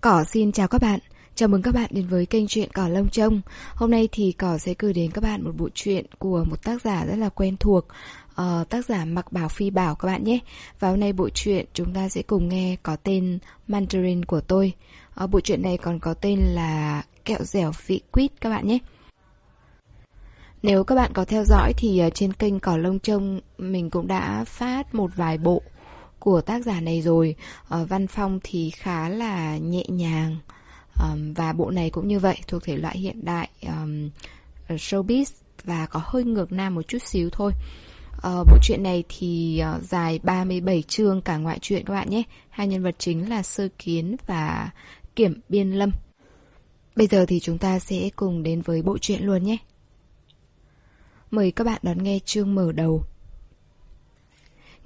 Cỏ xin chào các bạn. Chào mừng các bạn đến với kênh truyện Cỏ Lông Trông. Hôm nay thì Cỏ sẽ gửi đến các bạn một bộ truyện của một tác giả rất là quen thuộc, uh, tác giả Mặc Bảo Phi Bảo các bạn nhé. Và hôm nay bộ truyện chúng ta sẽ cùng nghe có tên Mandarin của tôi. Uh, bộ truyện này còn có tên là Kẹo dẻo vị quýt các bạn nhé. Nếu các bạn có theo dõi thì ờ, trên kênh Cỏ Lông Trông mình cũng đã phát một vài bộ của tác giả này rồi. Uh, văn phong thì khá là nhẹ nhàng um, và bộ này cũng như vậy thuộc thể loại hiện đại um, showbiz và có hơi ngược nam một chút xíu thôi. Uh, bộ truyện này thì uh, dài 37 chương cả ngoại truyện các bạn nhé. Hai nhân vật chính là Sơ Kiến và Kiểm Biên Lâm. Bây giờ thì chúng ta sẽ cùng đến với bộ truyện luôn nhé. Mời các bạn đón nghe chương mở đầu.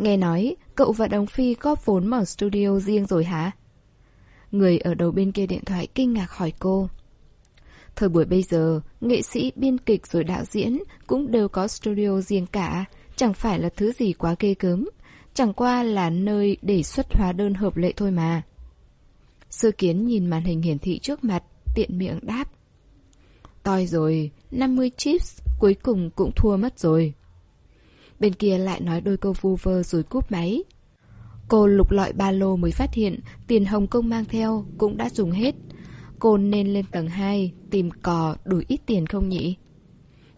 Nghe nói, cậu và Đồng Phi góp vốn mở studio riêng rồi hả? Người ở đầu bên kia điện thoại kinh ngạc hỏi cô. Thời buổi bây giờ, nghệ sĩ, biên kịch rồi đạo diễn cũng đều có studio riêng cả, chẳng phải là thứ gì quá ghê gớm, chẳng qua là nơi để xuất hóa đơn hợp lệ thôi mà. sư kiến nhìn màn hình hiển thị trước mặt, tiện miệng đáp. Toi rồi, 50 chips, cuối cùng cũng thua mất rồi. Bên kia lại nói đôi câu vu vơ rồi cúp máy. Cô lục lọi ba lô mới phát hiện tiền Hồng Kông mang theo cũng đã dùng hết. Cô nên lên tầng 2 tìm cò đủ ít tiền không nhỉ?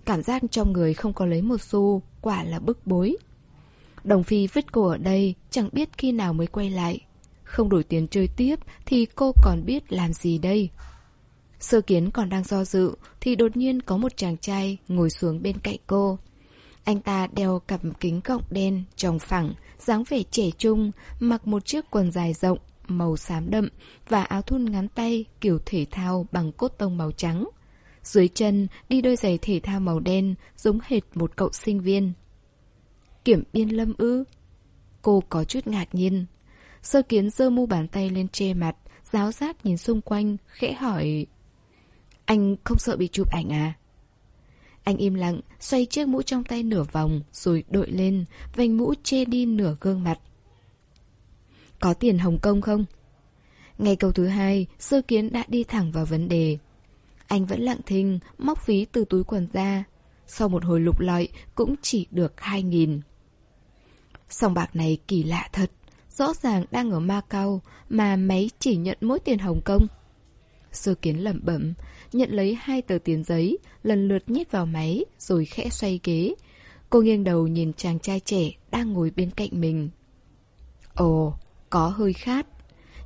Cảm giác trong người không có lấy một xu, quả là bức bối. Đồng Phi vứt cô ở đây, chẳng biết khi nào mới quay lại. Không đổi tiền chơi tiếp thì cô còn biết làm gì đây? Sơ kiến còn đang do dự thì đột nhiên có một chàng trai ngồi xuống bên cạnh cô. Anh ta đeo cặp kính cộng đen, trồng phẳng, dáng vẻ trẻ trung, mặc một chiếc quần dài rộng, màu xám đậm và áo thun ngắn tay kiểu thể thao bằng cốt tông màu trắng. Dưới chân đi đôi giày thể thao màu đen, giống hệt một cậu sinh viên. Kiểm biên lâm ư? Cô có chút ngạc nhiên. Sơ kiến giơ mu bàn tay lên che mặt, giáo giác nhìn xung quanh, khẽ hỏi... Anh không sợ bị chụp ảnh à? Anh im lặng, xoay chiếc mũ trong tay nửa vòng, rồi đội lên, vành mũ che đi nửa gương mặt. Có tiền Hồng Kông không? Ngày câu thứ hai, sơ kiến đã đi thẳng vào vấn đề. Anh vẫn lặng thinh, móc ví từ túi quần ra. Sau một hồi lục lọi, cũng chỉ được hai nghìn. Sòng bạc này kỳ lạ thật. Rõ ràng đang ở Macau, mà máy chỉ nhận mỗi tiền Hồng Kông. Sơ kiến lẩm bẩm, nhận lấy hai tờ tiền giấy, lần lượt nhét vào máy, rồi khẽ xoay ghế. Cô nghiêng đầu nhìn chàng trai trẻ đang ngồi bên cạnh mình. Ồ, có hơi khát.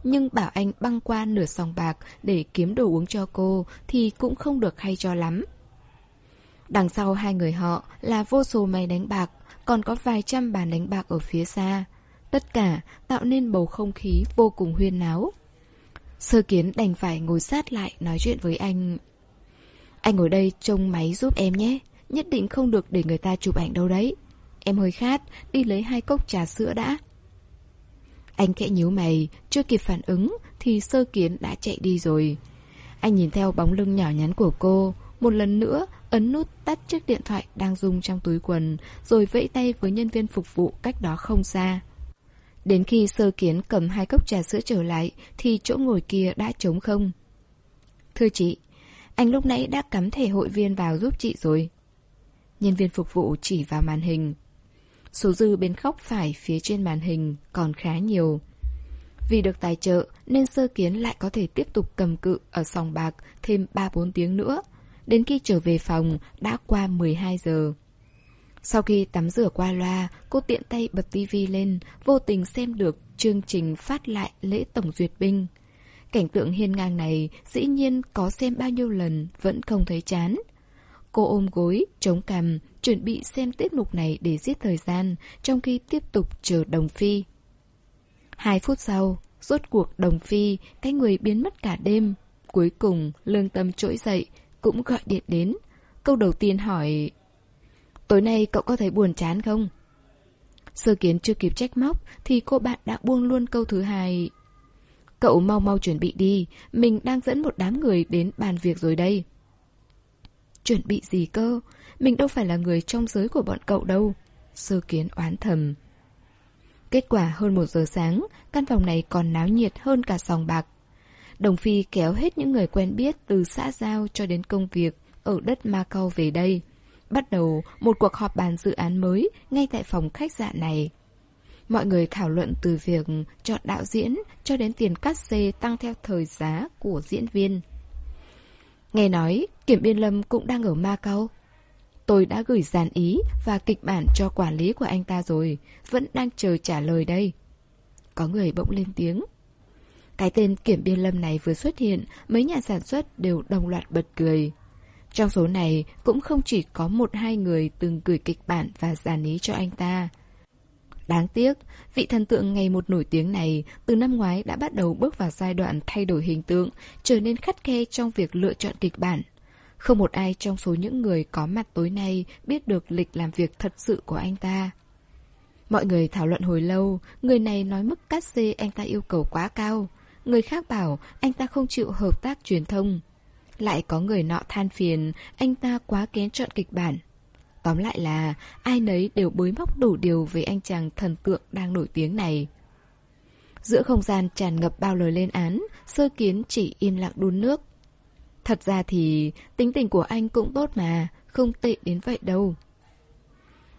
Nhưng bảo anh băng qua nửa sòng bạc để kiếm đồ uống cho cô thì cũng không được hay cho lắm. Đằng sau hai người họ là vô số máy đánh bạc, còn có vài trăm bàn đánh bạc ở phía xa. Tất cả tạo nên bầu không khí vô cùng huyên náo. Sơ kiến đành phải ngồi sát lại nói chuyện với anh. Anh ngồi đây trông máy giúp em nhé. Nhất định không được để người ta chụp ảnh đâu đấy. Em hơi khát, đi lấy hai cốc trà sữa đã. Anh khẽ nhíu mày, chưa kịp phản ứng thì sơ kiến đã chạy đi rồi. Anh nhìn theo bóng lưng nhỏ nhắn của cô, một lần nữa ấn nút tắt chiếc điện thoại đang rung trong túi quần, rồi vẫy tay với nhân viên phục vụ cách đó không xa. Đến khi sơ kiến cầm hai cốc trà sữa trở lại thì chỗ ngồi kia đã trống không. Thưa chị, anh lúc nãy đã cắm thẻ hội viên vào giúp chị rồi. Nhân viên phục vụ chỉ vào màn hình. Số dư bên góc phải phía trên màn hình còn khá nhiều. Vì được tài trợ nên sơ kiến lại có thể tiếp tục cầm cự ở sòng bạc thêm 3-4 tiếng nữa. Đến khi trở về phòng đã qua 12 giờ. Sau khi tắm rửa qua loa, cô tiện tay bật tivi lên, vô tình xem được chương trình phát lại lễ tổng duyệt binh. Cảnh tượng hiên ngang này dĩ nhiên có xem bao nhiêu lần vẫn không thấy chán. Cô ôm gối, chống cằm, chuẩn bị xem tiết mục này để giết thời gian, trong khi tiếp tục chờ Đồng Phi. Hai phút sau, rốt cuộc Đồng Phi, cái người biến mất cả đêm. Cuối cùng, lương tâm trỗi dậy, cũng gọi điện đến. Câu đầu tiên hỏi Tối nay cậu có thấy buồn chán không? Sơ kiến chưa kịp trách móc thì cô bạn đã buông luôn câu thứ hai. Cậu mau mau chuẩn bị đi, mình đang dẫn một đám người đến bàn việc rồi đây. Chuẩn bị gì cơ? Mình đâu phải là người trong giới của bọn cậu đâu. Sơ kiến oán thầm. Kết quả hơn một giờ sáng, căn phòng này còn náo nhiệt hơn cả sòng bạc. Đồng Phi kéo hết những người quen biết từ xã giao cho đến công việc ở đất Macau về đây. Bắt đầu một cuộc họp bàn dự án mới ngay tại phòng khách sạn này. Mọi người thảo luận từ việc chọn đạo diễn cho đến tiền cắt xê tăng theo thời giá của diễn viên. Nghe nói, Kiểm Biên Lâm cũng đang ở Macau. Tôi đã gửi dàn ý và kịch bản cho quản lý của anh ta rồi, vẫn đang chờ trả lời đây. Có người bỗng lên tiếng. Cái tên Kiểm Biên Lâm này vừa xuất hiện, mấy nhà sản xuất đều đồng loạt bật cười. Trong số này cũng không chỉ có một hai người từng gửi kịch bản và giàn ý cho anh ta. Đáng tiếc, vị thần tượng ngày một nổi tiếng này từ năm ngoái đã bắt đầu bước vào giai đoạn thay đổi hình tượng, trở nên khắt khe trong việc lựa chọn kịch bản. Không một ai trong số những người có mặt tối nay biết được lịch làm việc thật sự của anh ta. Mọi người thảo luận hồi lâu, người này nói mức cát xê anh ta yêu cầu quá cao. Người khác bảo anh ta không chịu hợp tác truyền thông. Lại có người nọ than phiền anh ta quá kén chọn kịch bản. Tóm lại là ai nấy đều bới móc đủ điều về anh chàng thần tượng đang nổi tiếng này. Giữa không gian tràn ngập bao lời lên án, sơ kiến chỉ im lặng đun nước. Thật ra thì tính tình của anh cũng tốt mà, không tệ đến vậy đâu.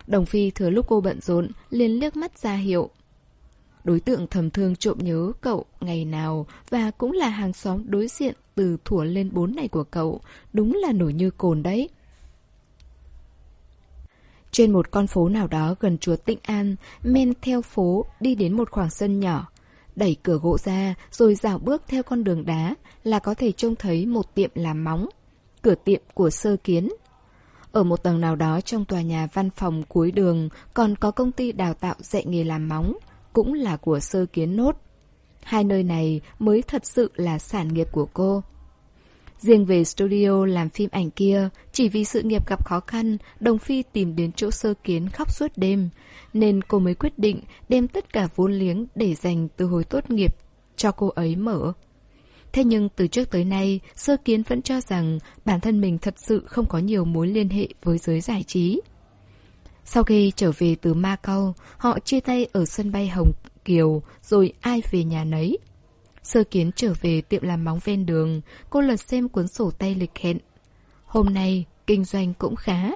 Đồng Phi thừa lúc cô bận rộn, liền liếc mắt ra hiệu. Đối tượng thầm thương trộm nhớ cậu ngày nào và cũng là hàng xóm đối diện từ thủa lên bốn này của cậu, đúng là nổi như cồn đấy. Trên một con phố nào đó gần chùa Tịnh An, men theo phố đi đến một khoảng sân nhỏ. Đẩy cửa gỗ ra rồi dạo bước theo con đường đá là có thể trông thấy một tiệm làm móng. Cửa tiệm của sơ kiến. Ở một tầng nào đó trong tòa nhà văn phòng cuối đường còn có công ty đào tạo dạy nghề làm móng, cũng là của sơ kiến nốt. Hai nơi này mới thật sự là sản nghiệp của cô. Riêng về studio làm phim ảnh kia, chỉ vì sự nghiệp gặp khó khăn, Đồng Phi tìm đến chỗ sơ kiến khóc suốt đêm, nên cô mới quyết định đem tất cả vốn liếng để dành từ hồi tốt nghiệp cho cô ấy mở. Thế nhưng từ trước tới nay, sơ kiến vẫn cho rằng bản thân mình thật sự không có nhiều mối liên hệ với giới giải trí. Sau khi trở về từ Macau, họ chia tay ở sân bay Hồng Kiều, rồi ai về nhà nấy. Sơ kiến trở về tiệm làm móng ven đường, cô lật xem cuốn sổ tay lịch hẹn. Hôm nay, kinh doanh cũng khá.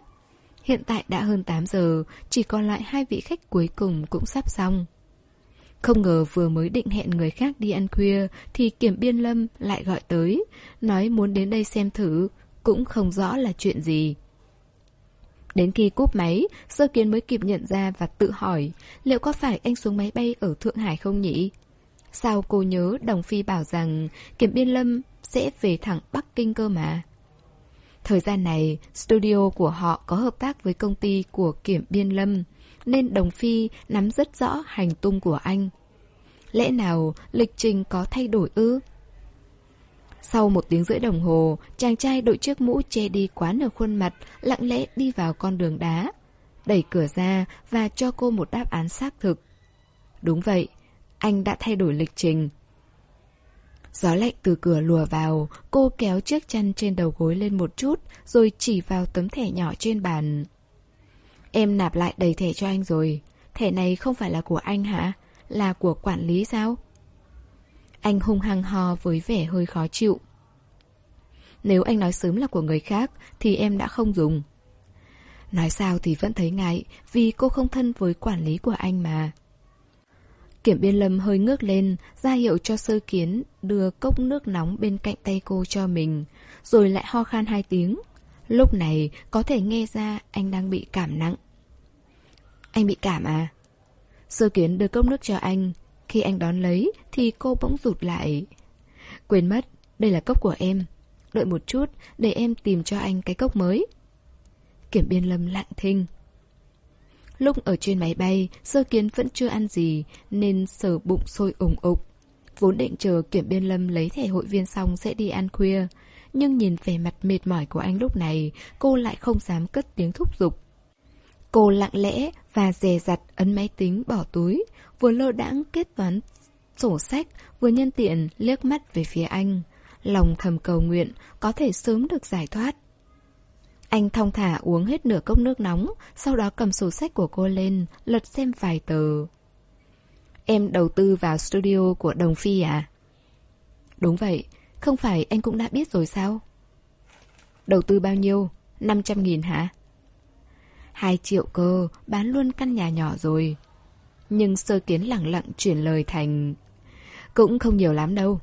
Hiện tại đã hơn 8 giờ, chỉ còn lại hai vị khách cuối cùng cũng sắp xong. Không ngờ vừa mới định hẹn người khác đi ăn khuya thì kiểm biên lâm lại gọi tới, nói muốn đến đây xem thử, cũng không rõ là chuyện gì. Đến khi cúp máy, Sơ Kiến mới kịp nhận ra và tự hỏi liệu có phải anh xuống máy bay ở Thượng Hải không nhỉ? Sao cô nhớ Đồng Phi bảo rằng Kiểm Biên Lâm sẽ về thẳng Bắc Kinh cơ mà? Thời gian này, studio của họ có hợp tác với công ty của Kiểm Biên Lâm, nên Đồng Phi nắm rất rõ hành tung của anh. Lẽ nào lịch trình có thay đổi ư? Sau một tiếng rưỡi đồng hồ, chàng trai đội chiếc mũ che đi quá nửa khuôn mặt, lặng lẽ đi vào con đường đá. Đẩy cửa ra và cho cô một đáp án xác thực. Đúng vậy, anh đã thay đổi lịch trình. Gió lạnh từ cửa lùa vào, cô kéo chiếc chăn trên đầu gối lên một chút, rồi chỉ vào tấm thẻ nhỏ trên bàn. Em nạp lại đầy thẻ cho anh rồi. Thẻ này không phải là của anh hả? Là của quản lý sao? Anh hung hăng hò với vẻ hơi khó chịu. Nếu anh nói sớm là của người khác thì em đã không dùng. Nói sao thì vẫn thấy ngại vì cô không thân với quản lý của anh mà. Kiểm biên lâm hơi ngước lên, ra hiệu cho sơ kiến đưa cốc nước nóng bên cạnh tay cô cho mình, rồi lại ho khan hai tiếng. Lúc này có thể nghe ra anh đang bị cảm nặng. Anh bị cảm à? Sơ kiến đưa cốc nước cho anh. Khi anh đón lấy thì cô bỗng rụt lại. Quên mất, đây là cốc của em. Đợi một chút để em tìm cho anh cái cốc mới. Kiểm biên lâm lặng thinh. Lúc ở trên máy bay, sơ kiến vẫn chưa ăn gì, nên sờ bụng sôi ủng ục. Vốn định chờ kiểm biên lâm lấy thẻ hội viên xong sẽ đi ăn khuya. Nhưng nhìn vẻ mặt mệt mỏi của anh lúc này, cô lại không dám cất tiếng thúc giục. Cô lặng lẽ và dè dặt ấn máy tính bỏ túi, vừa lơ đãng kết toán sổ sách, vừa nhân tiện liếc mắt về phía anh. Lòng thầm cầu nguyện có thể sớm được giải thoát. Anh thong thả uống hết nửa cốc nước nóng, sau đó cầm sổ sách của cô lên, lật xem vài tờ. Em đầu tư vào studio của Đồng Phi à? Đúng vậy, Không phải anh cũng đã biết rồi sao? Đầu tư bao nhiêu? 500 nghìn hả? 2 triệu cơ, bán luôn căn nhà nhỏ rồi. Nhưng sơ kiến lặng lặng chuyển lời thành... Cũng không nhiều lắm đâu.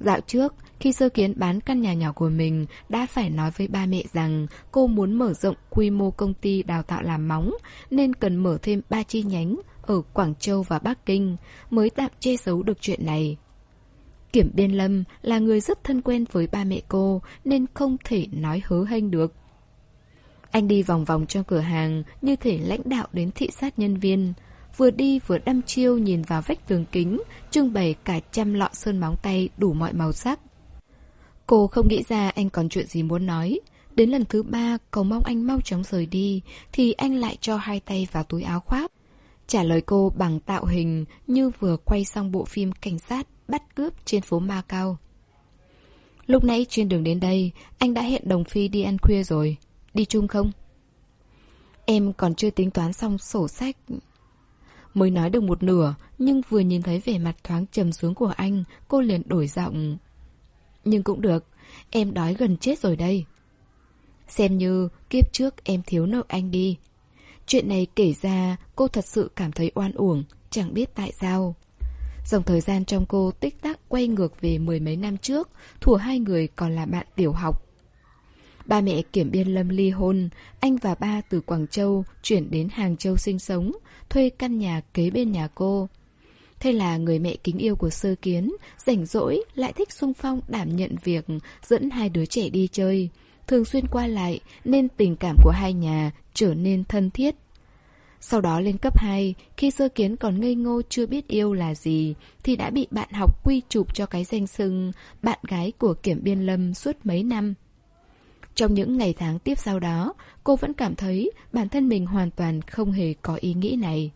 Dạo trước, khi sơ kiến bán căn nhà nhỏ của mình, đã phải nói với ba mẹ rằng cô muốn mở rộng quy mô công ty đào tạo làm móng, nên cần mở thêm ba chi nhánh ở Quảng Châu và Bắc Kinh, mới tạm che giấu được chuyện này. Kiểm Biên Lâm là người rất thân quen với ba mẹ cô, nên không thể nói hớ hênh được. Anh đi vòng vòng trong cửa hàng như thể lãnh đạo đến thị sát nhân viên. Vừa đi vừa đăm chiêu nhìn vào vách tường kính, trưng bày cả trăm lọ sơn móng tay đủ mọi màu sắc. Cô không nghĩ ra anh còn chuyện gì muốn nói. Đến lần thứ ba, cầu mong anh mau chóng rời đi, thì anh lại cho hai tay vào túi áo khoác. Trả lời cô bằng tạo hình như vừa quay xong bộ phim cảnh sát bắt cướp trên phố Ma Cao. Lúc nãy trên đường đến đây, anh đã hẹn Đồng Phi đi ăn khuya rồi. Đi chung không? Em còn chưa tính toán xong sổ sách. Mới nói được một nửa, nhưng vừa nhìn thấy vẻ mặt thoáng trầm xuống của anh, cô liền đổi giọng. Nhưng cũng được, em đói gần chết rồi đây. Xem như kiếp trước em thiếu nợ anh đi. Chuyện này kể ra cô thật sự cảm thấy oan uổng, chẳng biết tại sao. Dòng thời gian trong cô tích tắc quay ngược về mười mấy năm trước, thủa hai người còn là bạn tiểu học. Ba mẹ Kiểm Biên Lâm ly hôn, anh và ba từ Quảng Châu chuyển đến Hàng Châu sinh sống, thuê căn nhà kế bên nhà cô. Thế là người mẹ kính yêu của sơ kiến, rảnh rỗi lại thích sung phong đảm nhận việc dẫn hai đứa trẻ đi chơi. Thường xuyên qua lại nên tình cảm của hai nhà trở nên thân thiết. Sau đó lên cấp 2, khi sơ kiến còn ngây ngô chưa biết yêu là gì, thì đã bị bạn học quy chụp cho cái danh xưng bạn gái của Kiểm Biên Lâm suốt mấy năm. Trong những ngày tháng tiếp sau đó, cô vẫn cảm thấy bản thân mình hoàn toàn không hề có ý nghĩ này.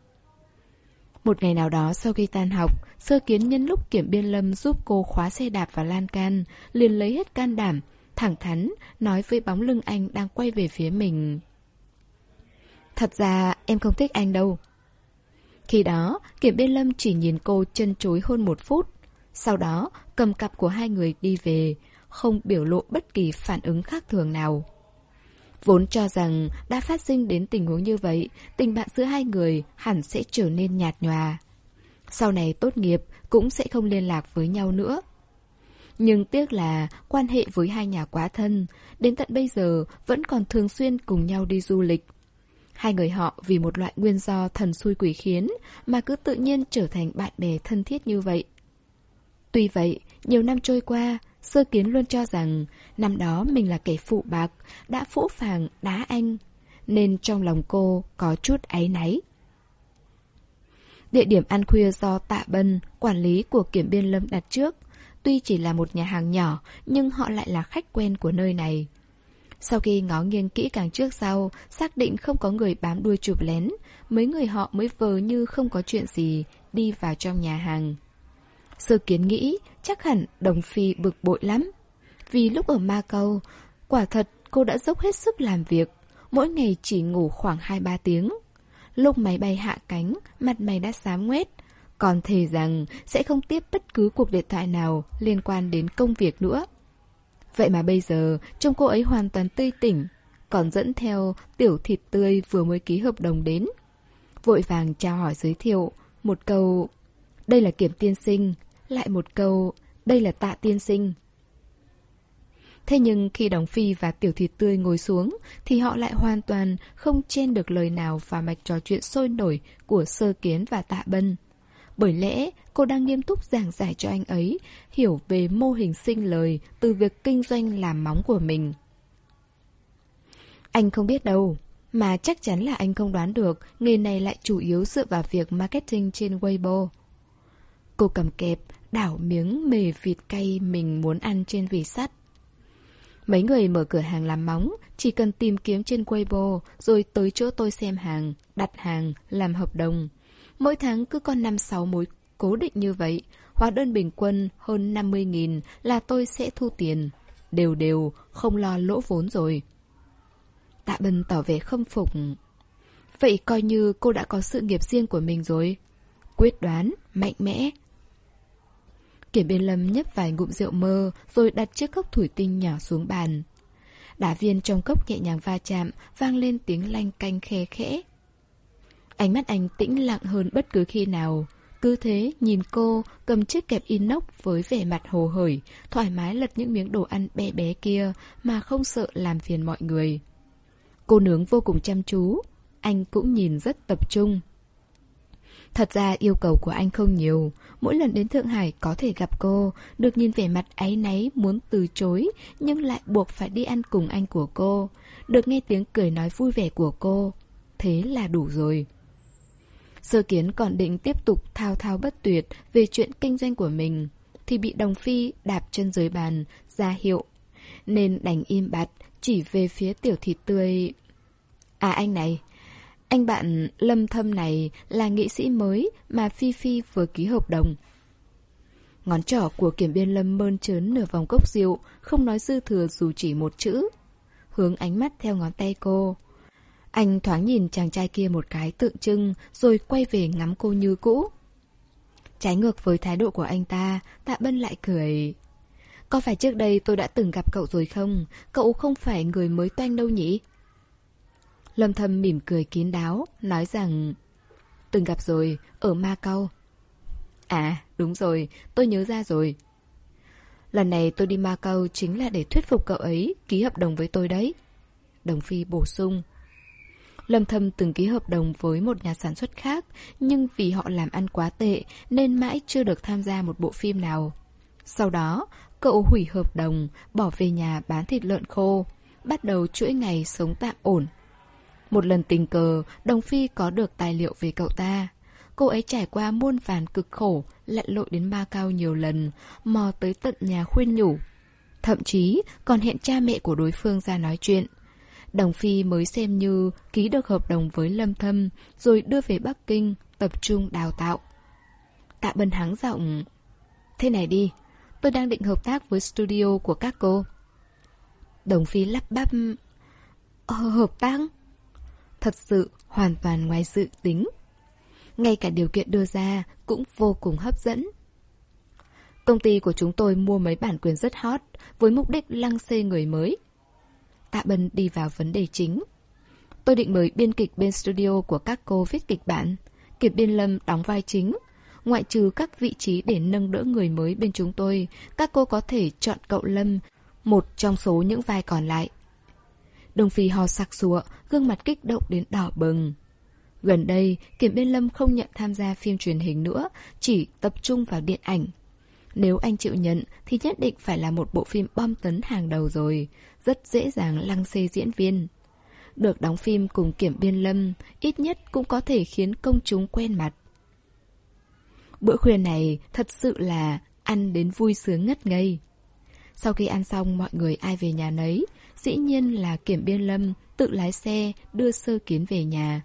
Một ngày nào đó sau khi tan học, sơ kiến nhân lúc kiểm biên lâm giúp cô khóa xe đạp và lan can, liền lấy hết can đảm, thẳng thắn, nói với bóng lưng anh đang quay về phía mình. Thật ra em không thích anh đâu. Khi đó, kiểm biên lâm chỉ nhìn cô chân chối hơn một phút. Sau đó, cầm cặp của hai người đi về, không biểu lộ bất kỳ phản ứng khác thường nào. Vốn cho rằng đã phát sinh đến tình huống như vậy, tình bạn giữa hai người hẳn sẽ trở nên nhạt nhòa. Sau này tốt nghiệp cũng sẽ không liên lạc với nhau nữa. Nhưng tiếc là quan hệ với hai nhà quá thân, đến tận bây giờ vẫn còn thường xuyên cùng nhau đi du lịch. Hai người họ vì một loại nguyên do thần xui quỷ khiến mà cứ tự nhiên trở thành bạn bè thân thiết như vậy. Tuy vậy, nhiều năm trôi qua, Sơ kiến luôn cho rằng năm đó mình là kẻ phụ bạc, đã phũ phàng đá anh, nên trong lòng cô có chút áy náy. Địa điểm ăn khuya do Tạ Bân, quản lý của Kiểm Biên Lâm đặt trước, tuy chỉ là một nhà hàng nhỏ nhưng họ lại là khách quen của nơi này. Sau khi ngó nghiêng kỹ càng trước sau, xác định không có người bám đuôi chụp lén, mấy người họ mới vờ như không có chuyện gì, đi vào trong nhà hàng. Sơ kiến nghĩ chắc hẳn Đồng Phi bực bội lắm. Vì lúc ở Macau, quả thật cô đã dốc hết sức làm việc, mỗi ngày chỉ ngủ khoảng 2-3 tiếng. Lúc máy bay hạ cánh, mặt mày đã xám nguét, còn thề rằng sẽ không tiếp bất cứ cuộc điện thoại nào liên quan đến công việc nữa. Vậy mà bây giờ, trông cô ấy hoàn toàn tươi tỉnh, còn dẫn theo tiểu thịt tươi vừa mới ký hợp đồng đến. Vội vàng chào hỏi giới thiệu, một câu, đây là kiểm tiên sinh, lại một câu, đây là tạ tiên sinh. Thế nhưng khi Đồng Phi và Tiểu Thịt Tươi ngồi xuống thì họ lại hoàn toàn không chen được lời nào và mạch trò chuyện sôi nổi của Sơ Kiến và Tạ Bân. Bởi lẽ cô đang nghiêm túc giảng giải cho anh ấy hiểu về mô hình sinh lời từ việc kinh doanh làm móng của mình. Anh không biết đâu, mà chắc chắn là anh không đoán được nghề này lại chủ yếu dựa vào việc marketing trên Weibo. Cô cầm kẹp, đảo miếng mề vịt cay mình muốn ăn trên vỉ sắt. Mấy người mở cửa hàng làm móng, chỉ cần tìm kiếm trên Weibo rồi tới chỗ tôi xem hàng, đặt hàng, làm hợp đồng. Mỗi tháng cứ có 5-6 mối cố định như vậy, hóa đơn bình quân hơn 50.000 là tôi sẽ thu tiền. Đều đều, không lo lỗ vốn rồi. Tạ Bân tỏ vẻ khâm phục. Vậy coi như cô đã có sự nghiệp riêng của mình rồi. Quyết đoán, mạnh mẽ, Kiểm biên lâm nhấp vài ngụm rượu mơ Rồi đặt chiếc cốc thủy tinh nhỏ xuống bàn Đá viên trong cốc nhẹ nhàng va chạm Vang lên tiếng lanh canh khe khẽ Ánh mắt anh tĩnh lặng hơn bất cứ khi nào cứ thế nhìn cô cầm chiếc kẹp inox với vẻ mặt hồ hởi, thoải mái lật những miếng đồ ăn bé bé kia mà không sợ làm phiền mọi người. Cô nướng vô cùng chăm chú, anh cũng nhìn rất tập trung. Thật ra yêu cầu của anh không nhiều, mỗi lần đến Thượng Hải có thể gặp cô, được nhìn vẻ mặt áy náy muốn từ chối nhưng lại buộc phải đi ăn cùng anh của cô, được nghe tiếng cười nói vui vẻ của cô. Thế là đủ rồi. Sơ kiến còn định tiếp tục thao thao bất tuyệt về chuyện kinh doanh của mình, thì bị đồng phi đạp chân dưới bàn, ra hiệu. Nên đành im bặt, chỉ về phía tiểu thịt tươi. À anh này, anh bạn Lâm Thâm này là nghệ sĩ mới mà Phi Phi vừa ký hợp đồng. Ngón trỏ của kiểm biên lâm mơn trớn nửa vòng cốc rượu, không nói dư thừa dù chỉ một chữ. Hướng ánh mắt theo ngón tay cô. Anh thoáng nhìn chàng trai kia một cái tượng trưng, rồi quay về ngắm cô như cũ. Trái ngược với thái độ của anh ta, Tạ Bân lại cười. Có phải trước đây tôi đã từng gặp cậu rồi không? Cậu không phải người mới toanh đâu nhỉ? Lâm Thâm mỉm cười kín đáo, nói rằng... Từng gặp rồi, ở Macau. À, đúng rồi, tôi nhớ ra rồi. Lần này tôi đi Macau chính là để thuyết phục cậu ấy ký hợp đồng với tôi đấy. Đồng Phi bổ sung. Lâm Thâm từng ký hợp đồng với một nhà sản xuất khác, nhưng vì họ làm ăn quá tệ nên mãi chưa được tham gia một bộ phim nào. Sau đó, cậu hủy hợp đồng, bỏ về nhà bán thịt lợn khô, bắt đầu chuỗi ngày sống tạm ổn. Một lần tình cờ, Đồng Phi có được tài liệu về cậu ta. Cô ấy trải qua muôn vàn cực khổ, lặn lội đến Ba Cao nhiều lần, mò tới tận nhà khuyên nhủ. Thậm chí còn hẹn cha mẹ của đối phương ra nói chuyện. Đồng Phi mới xem như ký được hợp đồng với Lâm Thâm, rồi đưa về Bắc Kinh, tập trung đào tạo. Tạ Bân hắng giọng. Thế này đi, tôi đang định hợp tác với studio của các cô. Đồng Phi lắp bắp. Ờ, hợp tác? Thật sự hoàn toàn ngoài dự tính. Ngay cả điều kiện đưa ra cũng vô cùng hấp dẫn. Công ty của chúng tôi mua mấy bản quyền rất hot với mục đích lăng xê người mới. Tạ Bân đi vào vấn đề chính. Tôi định mời biên kịch bên studio của các cô viết kịch bản. Kiệt Biên Lâm đóng vai chính. Ngoại trừ các vị trí để nâng đỡ người mới bên chúng tôi, các cô có thể chọn cậu Lâm, một trong số những vai còn lại. Đồng Phi hò sặc sụa, gương mặt kích động đến đỏ bừng. Gần đây, Kiểm Biên Lâm không nhận tham gia phim truyền hình nữa, chỉ tập trung vào điện ảnh. Nếu anh chịu nhận thì nhất định phải là một bộ phim bom tấn hàng đầu rồi, rất dễ dàng lăng xê diễn viên. Được đóng phim cùng Kiểm Biên Lâm, ít nhất cũng có thể khiến công chúng quen mặt. Bữa khuya này thật sự là ăn đến vui sướng ngất ngây. Sau khi ăn xong mọi người ai về nhà nấy, dĩ nhiên là Kiểm Biên Lâm tự lái xe đưa Sơ Kiến về nhà.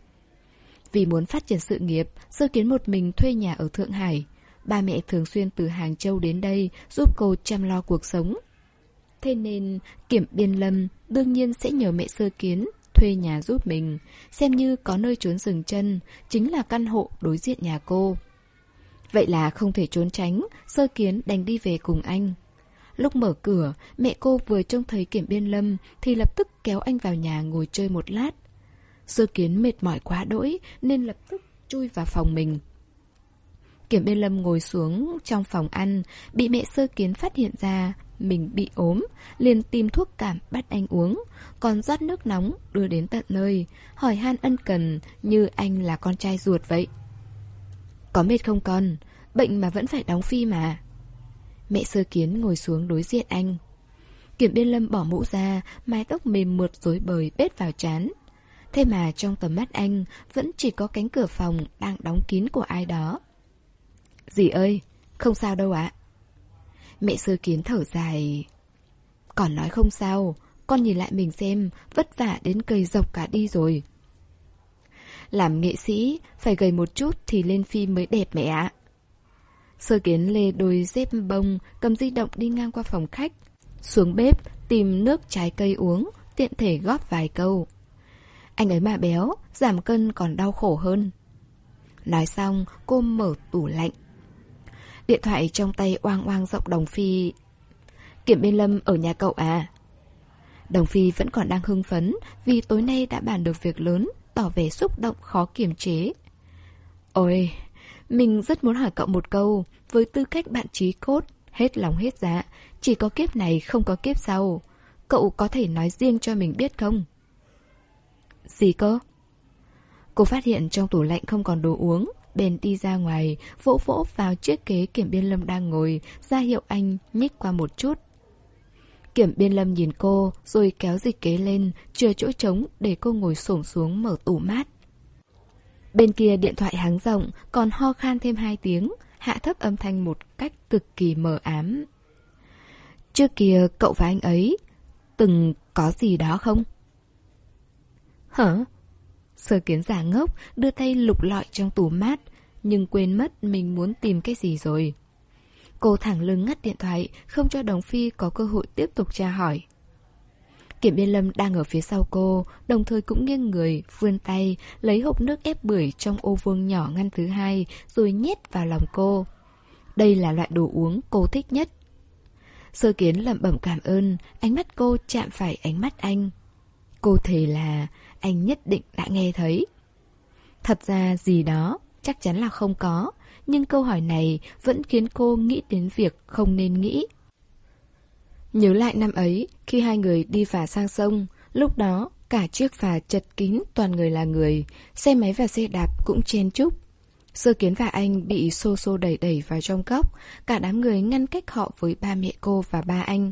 Vì muốn phát triển sự nghiệp, Sơ Kiến một mình thuê nhà ở Thượng Hải. Ba mẹ thường xuyên từ Hàng Châu đến đây giúp cô chăm lo cuộc sống. Thế nên Kiểm Biên Lâm đương nhiên sẽ nhờ mẹ Sơ Kiến thuê nhà giúp mình, xem như có nơi trốn dừng chân, chính là căn hộ đối diện nhà cô. Vậy là không thể trốn tránh, Sơ Kiến đành đi về cùng anh. Lúc mở cửa, mẹ cô vừa trông thấy Kiểm Biên Lâm thì lập tức kéo anh vào nhà ngồi chơi một lát. Sơ Kiến mệt mỏi quá đỗi nên lập tức chui vào phòng mình. Kiểm Biên Lâm ngồi xuống trong phòng ăn, bị mẹ Sơ Kiến phát hiện ra mình bị ốm, liền tìm thuốc cảm bắt anh uống, còn rót nước nóng đưa đến tận nơi, hỏi han ân cần như anh là con trai ruột vậy. Có mệt không con? Bệnh mà vẫn phải đóng phi mà. Mẹ sơ kiến ngồi xuống đối diện anh. Kiểm biên lâm bỏ mũ ra, mái tóc mềm mượt rối bời bết vào chán. Thế mà trong tầm mắt anh vẫn chỉ có cánh cửa phòng đang đóng kín của ai đó. Dì ơi, không sao đâu ạ. Mẹ sơ kiến thở dài. Còn nói không sao, con nhìn lại mình xem, vất vả đến cây dọc cả đi rồi. Làm nghệ sĩ, phải gầy một chút thì lên phim mới đẹp mẹ ạ. Sơ kiến lê đôi dép bông, cầm di động đi ngang qua phòng khách. Xuống bếp, tìm nước trái cây uống, tiện thể góp vài câu. Anh ấy mà béo, giảm cân còn đau khổ hơn. Nói xong, cô mở tủ lạnh. Điện thoại trong tay oang oang rộng Đồng Phi. Kiểm biên lâm ở nhà cậu à? Đồng Phi vẫn còn đang hưng phấn vì tối nay đã bàn được việc lớn, tỏ vẻ xúc động khó kiềm chế. Ôi, mình rất muốn hỏi cậu một câu, với tư cách bạn trí cốt, hết lòng hết dạ, chỉ có kiếp này không có kiếp sau. Cậu có thể nói riêng cho mình biết không? Gì cơ? Cô phát hiện trong tủ lạnh không còn đồ uống, bèn đi ra ngoài, vỗ vỗ vào chiếc kế kiểm biên lâm đang ngồi, ra hiệu anh nhích qua một chút. Kiểm biên lâm nhìn cô, rồi kéo dịch kế lên, chừa chỗ trống để cô ngồi xổm xuống mở tủ mát. Bên kia điện thoại háng rộng, còn ho khan thêm hai tiếng, hạ thấp âm thanh một cách cực kỳ mờ ám. Trước kia cậu và anh ấy từng có gì đó không? Hả? Sơ kiến giả ngốc đưa tay lục lọi trong tủ mát, nhưng quên mất mình muốn tìm cái gì rồi. Cô thẳng lưng ngắt điện thoại, không cho Đồng Phi có cơ hội tiếp tục tra hỏi. Kiểm biên lâm đang ở phía sau cô, đồng thời cũng nghiêng người, vươn tay, lấy hộp nước ép bưởi trong ô vuông nhỏ ngăn thứ hai, rồi nhét vào lòng cô. Đây là loại đồ uống cô thích nhất. Sơ kiến lẩm bẩm cảm ơn, ánh mắt cô chạm phải ánh mắt anh. Cô thề là anh nhất định đã nghe thấy. Thật ra gì đó, chắc chắn là không có, nhưng câu hỏi này vẫn khiến cô nghĩ đến việc không nên nghĩ. Nhớ lại năm ấy, khi hai người đi phà sang sông, lúc đó cả chiếc phà chật kín toàn người là người, xe máy và xe đạp cũng chen chúc. Sơ kiến và anh bị xô xô đẩy đẩy vào trong góc cả đám người ngăn cách họ với ba mẹ cô và ba anh.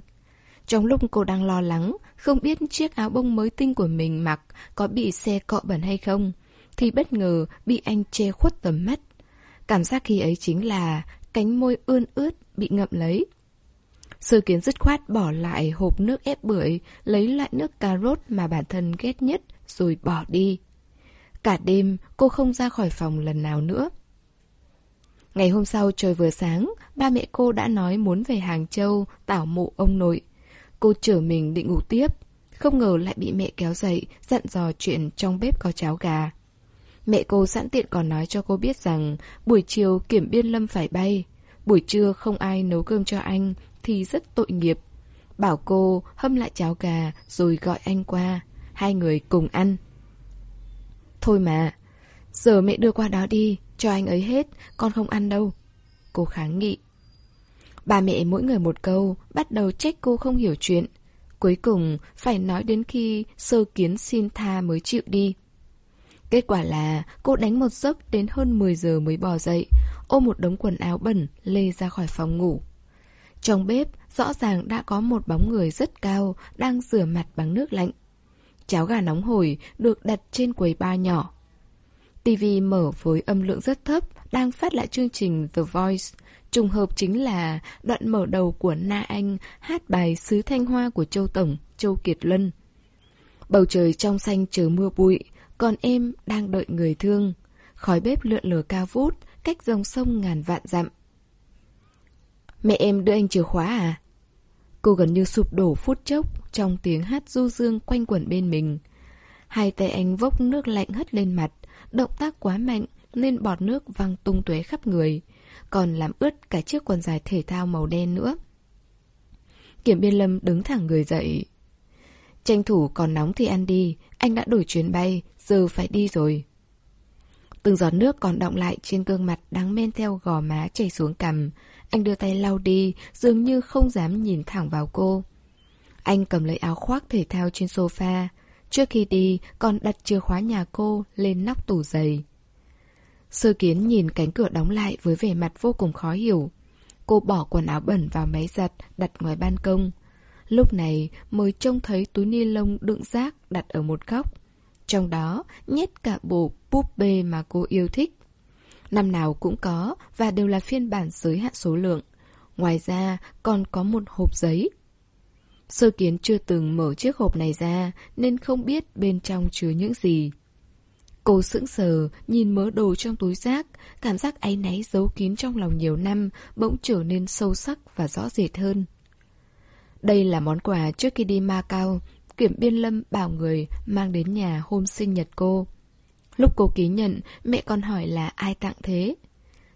Trong lúc cô đang lo lắng, không biết chiếc áo bông mới tinh của mình mặc có bị xe cọ bẩn hay không, thì bất ngờ bị anh che khuất tầm mắt. Cảm giác khi ấy chính là cánh môi ươn ướt bị ngậm lấy. Sơ kiến dứt khoát bỏ lại hộp nước ép bưởi, lấy lại nước cà rốt mà bản thân ghét nhất, rồi bỏ đi. Cả đêm, cô không ra khỏi phòng lần nào nữa. Ngày hôm sau trời vừa sáng, ba mẹ cô đã nói muốn về Hàng Châu tảo mộ ông nội. Cô chở mình định ngủ tiếp, không ngờ lại bị mẹ kéo dậy, dặn dò chuyện trong bếp có cháo gà. Mẹ cô sẵn tiện còn nói cho cô biết rằng buổi chiều kiểm biên lâm phải bay. Buổi trưa không ai nấu cơm cho anh thì rất tội nghiệp. Bảo cô hâm lại cháo gà rồi gọi anh qua. Hai người cùng ăn. Thôi mà, giờ mẹ đưa qua đó đi, cho anh ấy hết, con không ăn đâu. Cô kháng nghị. Bà mẹ mỗi người một câu, bắt đầu trách cô không hiểu chuyện. Cuối cùng, phải nói đến khi sơ kiến xin tha mới chịu đi. Kết quả là cô đánh một giấc đến hơn 10 giờ mới bò dậy, ôm một đống quần áo bẩn lê ra khỏi phòng ngủ. Trong bếp, rõ ràng đã có một bóng người rất cao đang rửa mặt bằng nước lạnh. Cháo gà nóng hổi được đặt trên quầy ba nhỏ. TV mở với âm lượng rất thấp, đang phát lại chương trình The Voice. Trùng hợp chính là đoạn mở đầu của Na Anh hát bài Sứ Thanh Hoa của Châu Tổng, Châu Kiệt Luân. Bầu trời trong xanh chờ mưa bụi, còn em đang đợi người thương. Khói bếp lượn lờ cao vút, cách dòng sông ngàn vạn dặm. Mẹ em đưa anh chìa khóa à? Cô gần như sụp đổ phút chốc trong tiếng hát du dương quanh quẩn bên mình. Hai tay anh vốc nước lạnh hất lên mặt, động tác quá mạnh nên bọt nước văng tung tóe khắp người, còn làm ướt cả chiếc quần dài thể thao màu đen nữa. Kiểm biên lâm đứng thẳng người dậy. Tranh thủ còn nóng thì ăn đi, anh đã đổi chuyến bay, giờ phải đi rồi. Từng giọt nước còn động lại trên gương mặt đang men theo gò má chảy xuống cằm. Anh đưa tay lau đi, dường như không dám nhìn thẳng vào cô. Anh cầm lấy áo khoác thể thao trên sofa. Trước khi đi, còn đặt chìa khóa nhà cô lên nóc tủ giày. Sơ kiến nhìn cánh cửa đóng lại với vẻ mặt vô cùng khó hiểu. Cô bỏ quần áo bẩn vào máy giặt đặt ngoài ban công. Lúc này mới trông thấy túi ni lông đựng rác đặt ở một góc. Trong đó nhét cả bộ búp bê mà cô yêu thích. Năm nào cũng có và đều là phiên bản giới hạn số lượng. Ngoài ra còn có một hộp giấy. Sơ kiến chưa từng mở chiếc hộp này ra nên không biết bên trong chứa những gì. Cô sững sờ, nhìn mớ đồ trong túi rác, cảm giác áy náy giấu kín trong lòng nhiều năm bỗng trở nên sâu sắc và rõ rệt hơn. Đây là món quà trước khi đi Macau, Kiểm Biên Lâm bảo người mang đến nhà hôm sinh nhật cô. Lúc cô ký nhận, mẹ còn hỏi là ai tặng thế.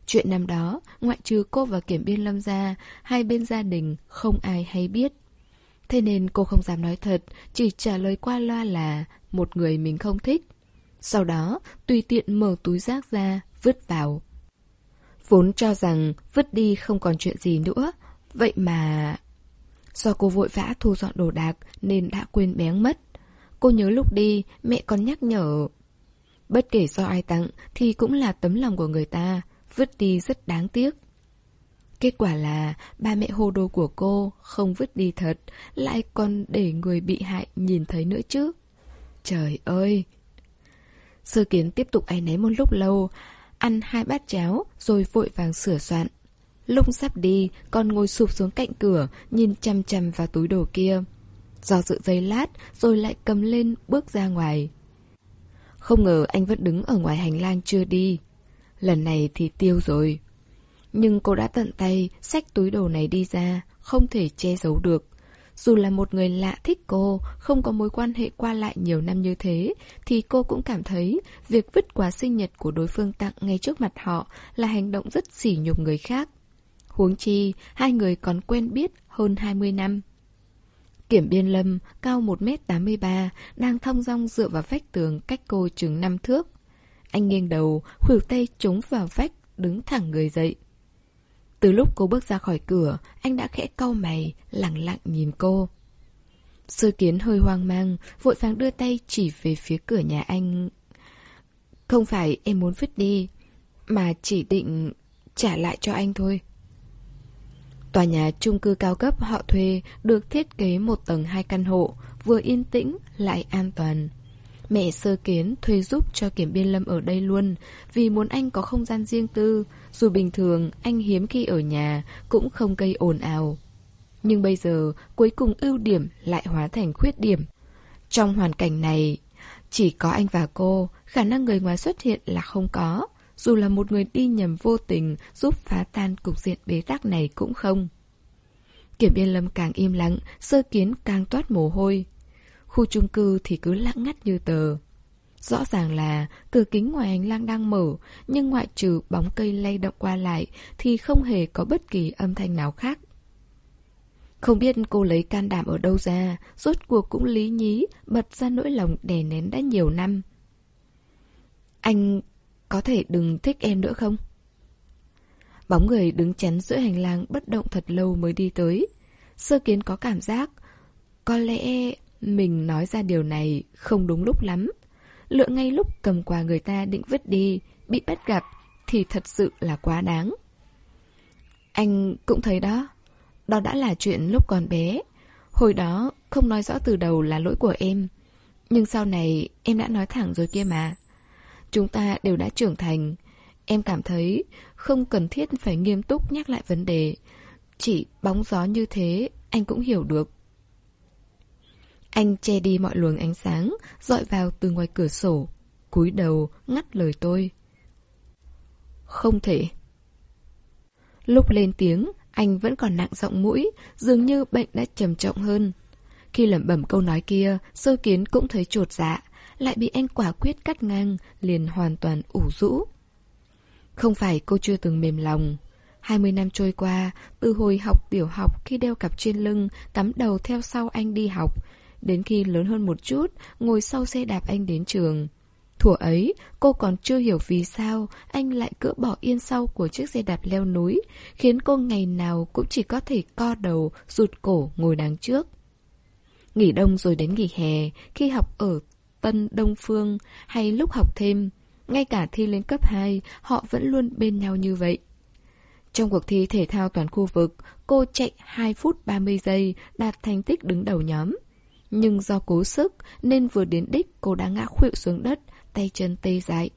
Chuyện năm đó, ngoại trừ cô và Kiểm Biên Lâm ra, hai bên gia đình không ai hay biết. Thế nên cô không dám nói thật, chỉ trả lời qua loa là một người mình không thích. Sau đó, tùy tiện mở túi rác ra, vứt vào. Vốn cho rằng vứt đi không còn chuyện gì nữa, vậy mà... Do cô vội vã thu dọn đồ đạc nên đã quên béng mất. Cô nhớ lúc đi, mẹ còn nhắc nhở. Bất kể do ai tặng thì cũng là tấm lòng của người ta, vứt đi rất đáng tiếc. Kết quả là ba mẹ hồ đồ của cô không vứt đi thật, lại còn để người bị hại nhìn thấy nữa chứ. Trời ơi! Sơ kiến tiếp tục áy náy một lúc lâu, ăn hai bát cháo rồi vội vàng sửa soạn. Lúc sắp đi, con ngồi sụp xuống cạnh cửa, nhìn chăm chăm vào túi đồ kia. Do dự giây lát, rồi lại cầm lên bước ra ngoài. Không ngờ anh vẫn đứng ở ngoài hành lang chưa đi. Lần này thì tiêu rồi. Nhưng cô đã tận tay xách túi đồ này đi ra, không thể che giấu được. Dù là một người lạ thích cô, không có mối quan hệ qua lại nhiều năm như thế, thì cô cũng cảm thấy việc vứt quà sinh nhật của đối phương tặng ngay trước mặt họ là hành động rất sỉ nhục người khác. Huống chi, hai người còn quen biết hơn 20 năm. Kiểm biên lâm, cao 1m83, đang thong dong dựa vào vách tường cách cô chừng 5 thước. Anh nghiêng đầu, khuỷu tay trúng vào vách, đứng thẳng người dậy. Từ lúc cô bước ra khỏi cửa, anh đã khẽ cau mày, lặng lặng nhìn cô. Sơ kiến hơi hoang mang, vội vàng đưa tay chỉ về phía cửa nhà anh. Không phải em muốn vứt đi, mà chỉ định trả lại cho anh thôi. Tòa nhà chung cư cao cấp họ thuê được thiết kế một tầng hai căn hộ, vừa yên tĩnh lại an toàn. Mẹ sơ kiến thuê giúp cho kiểm biên lâm ở đây luôn, vì muốn anh có không gian riêng tư, dù bình thường anh hiếm khi ở nhà cũng không gây ồn ào. Nhưng bây giờ cuối cùng ưu điểm lại hóa thành khuyết điểm. Trong hoàn cảnh này, chỉ có anh và cô, khả năng người ngoài xuất hiện là không có dù là một người đi nhầm vô tình giúp phá tan cục diện bế tắc này cũng không. Kiểm biên lâm càng im lặng, sơ kiến càng toát mồ hôi. Khu chung cư thì cứ lặng ngắt như tờ. Rõ ràng là cửa kính ngoài hành lang đang mở, nhưng ngoại trừ bóng cây lay động qua lại thì không hề có bất kỳ âm thanh nào khác. Không biết cô lấy can đảm ở đâu ra, rốt cuộc cũng lý nhí, bật ra nỗi lòng đè nén đã nhiều năm. Anh có thể đừng thích em nữa không? Bóng người đứng chắn giữa hành lang bất động thật lâu mới đi tới. Sơ kiến có cảm giác, có lẽ mình nói ra điều này không đúng lúc lắm. Lựa ngay lúc cầm quà người ta định vứt đi, bị bắt gặp thì thật sự là quá đáng. Anh cũng thấy đó, đó đã là chuyện lúc còn bé. Hồi đó không nói rõ từ đầu là lỗi của em. Nhưng sau này em đã nói thẳng rồi kia mà. Chúng ta đều đã trưởng thành. Em cảm thấy không cần thiết phải nghiêm túc nhắc lại vấn đề. Chỉ bóng gió như thế, anh cũng hiểu được. Anh che đi mọi luồng ánh sáng, dọi vào từ ngoài cửa sổ, cúi đầu ngắt lời tôi. Không thể. Lúc lên tiếng, anh vẫn còn nặng giọng mũi, dường như bệnh đã trầm trọng hơn. Khi lẩm bẩm câu nói kia, sơ kiến cũng thấy trột dạ, lại bị anh quả quyết cắt ngang, liền hoàn toàn ủ rũ. Không phải cô chưa từng mềm lòng. 20 năm trôi qua, từ hồi học tiểu học khi đeo cặp trên lưng, cắm đầu theo sau anh đi học, đến khi lớn hơn một chút, ngồi sau xe đạp anh đến trường. Thủa ấy, cô còn chưa hiểu vì sao anh lại cỡ bỏ yên sau của chiếc xe đạp leo núi, khiến cô ngày nào cũng chỉ có thể co đầu, rụt cổ ngồi đằng trước. Nghỉ đông rồi đến nghỉ hè, khi học ở Tân Đông Phương hay lúc học thêm, ngay cả thi lên cấp 2, họ vẫn luôn bên nhau như vậy. Trong cuộc thi thể thao toàn khu vực, cô chạy 2 phút 30 giây, đạt thành tích đứng đầu nhóm. Nhưng do cố sức nên vừa đến đích cô đã ngã khuỵu xuống đất, tay chân tê dại.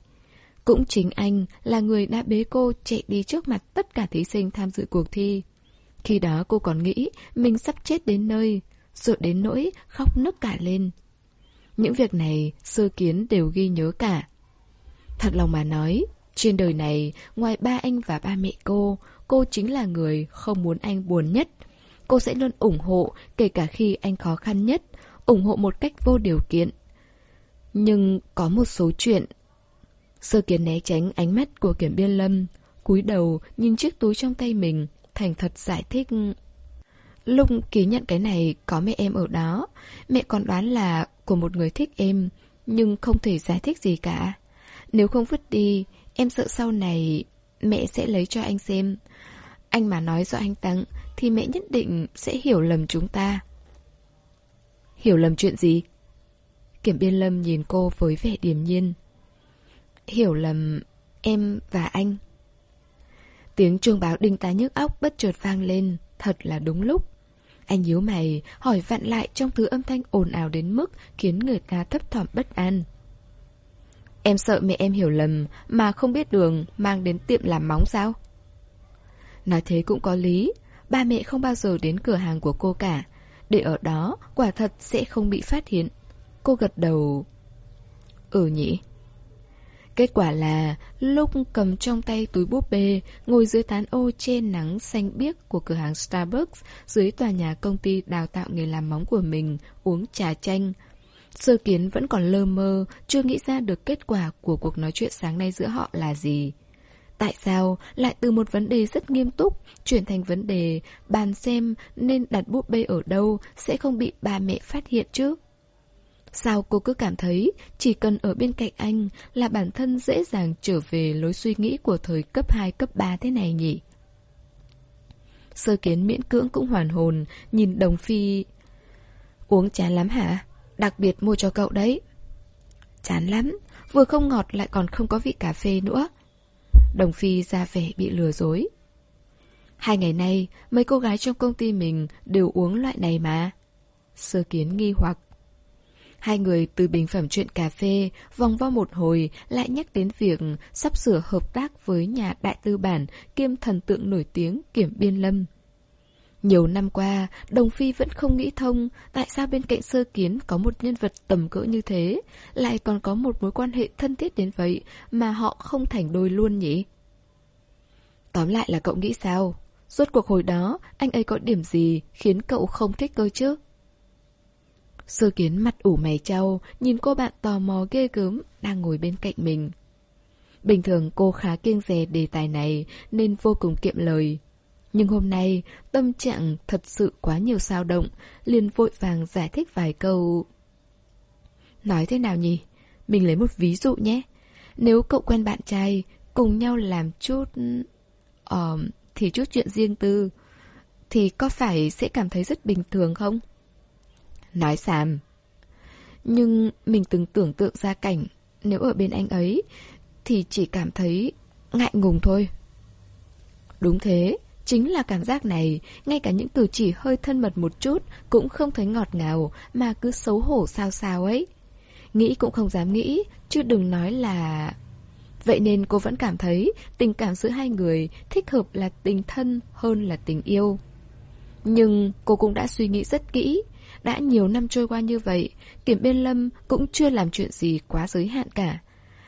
Cũng chính anh là người đã bế cô chạy đi trước mặt tất cả thí sinh tham dự cuộc thi. Khi đó cô còn nghĩ mình sắp chết đến nơi, sợ đến nỗi khóc nức cả lên. Những việc này sơ kiến đều ghi nhớ cả. Thật lòng mà nói, trên đời này, ngoài ba anh và ba mẹ cô, cô chính là người không muốn anh buồn nhất. Cô sẽ luôn ủng hộ, kể cả khi anh khó khăn nhất, ủng hộ một cách vô điều kiện. Nhưng có một số chuyện... Sơ kiến né tránh ánh mắt của kiểm biên lâm, cúi đầu nhìn chiếc túi trong tay mình, thành thật giải thích. Lúc ký nhận cái này có mẹ em ở đó, mẹ còn đoán là của một người thích em, nhưng không thể giải thích gì cả. Nếu không vứt đi, em sợ sau này mẹ sẽ lấy cho anh xem. Anh mà nói do anh tặng thì mẹ nhất định sẽ hiểu lầm chúng ta. Hiểu lầm chuyện gì? Kiểm biên lâm nhìn cô với vẻ điềm nhiên. Hiểu lầm em và anh. Tiếng chuông báo đinh tá nhức óc bất chợt vang lên, thật là đúng lúc. Anh nhíu mày, hỏi vặn lại trong thứ âm thanh ồn ào đến mức khiến người ta thấp thỏm bất an. Em sợ mẹ em hiểu lầm mà không biết đường mang đến tiệm làm móng sao? Nói thế cũng có lý, ba mẹ không bao giờ đến cửa hàng của cô cả. Để ở đó, quả thật sẽ không bị phát hiện. Cô gật đầu... Ừ nhỉ? Kết quả là, lúc cầm trong tay túi búp bê, ngồi dưới tán ô trên nắng xanh biếc của cửa hàng Starbucks dưới tòa nhà công ty đào tạo nghề làm móng của mình, uống trà chanh. Sơ kiến vẫn còn lơ mơ, chưa nghĩ ra được kết quả của cuộc nói chuyện sáng nay giữa họ là gì. Tại sao lại từ một vấn đề rất nghiêm túc chuyển thành vấn đề bàn xem nên đặt búp bê ở đâu sẽ không bị ba mẹ phát hiện chứ? Sao cô cứ cảm thấy chỉ cần ở bên cạnh anh là bản thân dễ dàng trở về lối suy nghĩ của thời cấp 2, cấp 3 thế này nhỉ? Sơ kiến miễn cưỡng cũng hoàn hồn, nhìn đồng phi... Uống chán lắm hả? Đặc biệt mua cho cậu đấy. Chán lắm, vừa không ngọt lại còn không có vị cà phê nữa. Đồng Phi ra vẻ bị lừa dối. Hai ngày nay, mấy cô gái trong công ty mình đều uống loại này mà. Sơ kiến nghi hoặc. Hai người từ bình phẩm chuyện cà phê, vòng vo một hồi, lại nhắc đến việc sắp sửa hợp tác với nhà đại tư bản kiêm thần tượng nổi tiếng Kiểm Biên Lâm. Nhiều năm qua, Đồng Phi vẫn không nghĩ thông tại sao bên cạnh sơ kiến có một nhân vật tầm cỡ như thế, lại còn có một mối quan hệ thân thiết đến vậy mà họ không thành đôi luôn nhỉ? Tóm lại là cậu nghĩ sao? Rốt cuộc hồi đó, anh ấy có điểm gì khiến cậu không thích cơ chứ? Sơ kiến mặt ủ mày trao, nhìn cô bạn tò mò ghê gớm đang ngồi bên cạnh mình. Bình thường cô khá kiêng dè đề tài này nên vô cùng kiệm lời. Nhưng hôm nay, tâm trạng thật sự quá nhiều sao động, liền vội vàng giải thích vài câu. Nói thế nào nhỉ? Mình lấy một ví dụ nhé. Nếu cậu quen bạn trai, cùng nhau làm chút... Ờ, thì chút chuyện riêng tư, thì có phải sẽ cảm thấy rất bình thường không? Nói xàm. Nhưng mình từng tưởng tượng ra cảnh, nếu ở bên anh ấy, thì chỉ cảm thấy ngại ngùng thôi. Đúng thế, Chính là cảm giác này, ngay cả những cử chỉ hơi thân mật một chút cũng không thấy ngọt ngào mà cứ xấu hổ sao sao ấy. Nghĩ cũng không dám nghĩ, chứ đừng nói là... Vậy nên cô vẫn cảm thấy tình cảm giữa hai người thích hợp là tình thân hơn là tình yêu. Nhưng cô cũng đã suy nghĩ rất kỹ. Đã nhiều năm trôi qua như vậy, Kiểm Biên Lâm cũng chưa làm chuyện gì quá giới hạn cả.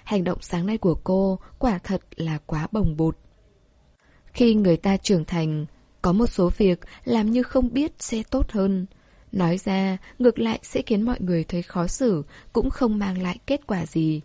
Hành động sáng nay của cô quả thật là quá bồng bột. Khi người ta trưởng thành, có một số việc làm như không biết sẽ tốt hơn. Nói ra, ngược lại sẽ khiến mọi người thấy khó xử, cũng không mang lại kết quả gì.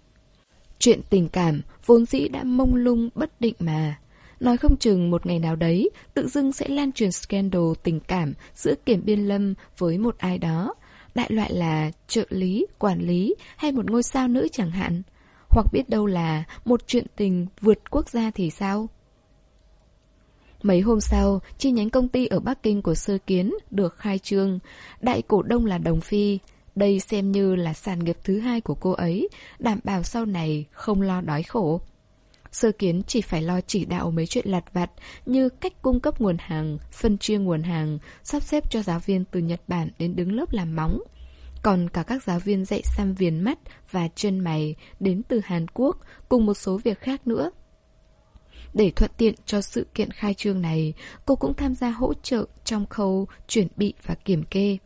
Chuyện tình cảm vốn dĩ đã mông lung bất định mà. Nói không chừng một ngày nào đấy, tự dưng sẽ lan truyền scandal tình cảm giữa kiểm biên lâm với một ai đó. Đại loại là trợ lý, quản lý hay một ngôi sao nữ chẳng hạn. Hoặc biết đâu là một chuyện tình vượt quốc gia thì sao? Mấy hôm sau, chi nhánh công ty ở Bắc Kinh của Sơ Kiến được khai trương. Đại cổ đông là Đồng Phi. Đây xem như là sản nghiệp thứ hai của cô ấy, đảm bảo sau này không lo đói khổ. Sơ Kiến chỉ phải lo chỉ đạo mấy chuyện lặt vặt như cách cung cấp nguồn hàng, phân chia nguồn hàng, sắp xếp cho giáo viên từ Nhật Bản đến đứng lớp làm móng. Còn cả các giáo viên dạy xăm viền mắt và chân mày đến từ Hàn Quốc cùng một số việc khác nữa. Để thuận tiện cho sự kiện khai trương này, cô cũng tham gia hỗ trợ trong khâu chuẩn bị và kiểm kê.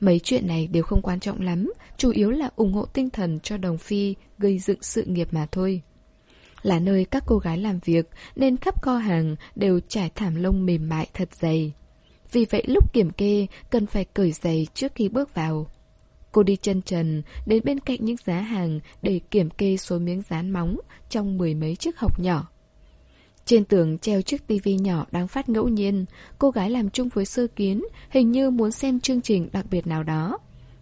Mấy chuyện này đều không quan trọng lắm, chủ yếu là ủng hộ tinh thần cho Đồng Phi gây dựng sự nghiệp mà thôi. Là nơi các cô gái làm việc nên khắp kho hàng đều trải thảm lông mềm mại thật dày. Vì vậy lúc kiểm kê cần phải cởi giày trước khi bước vào. Cô đi chân trần đến bên cạnh những giá hàng để kiểm kê số miếng dán móng trong mười mấy chiếc hộp nhỏ. Trên tường treo chiếc tivi nhỏ đang phát ngẫu nhiên, cô gái làm chung với sơ kiến, hình như muốn xem chương trình đặc biệt nào đó.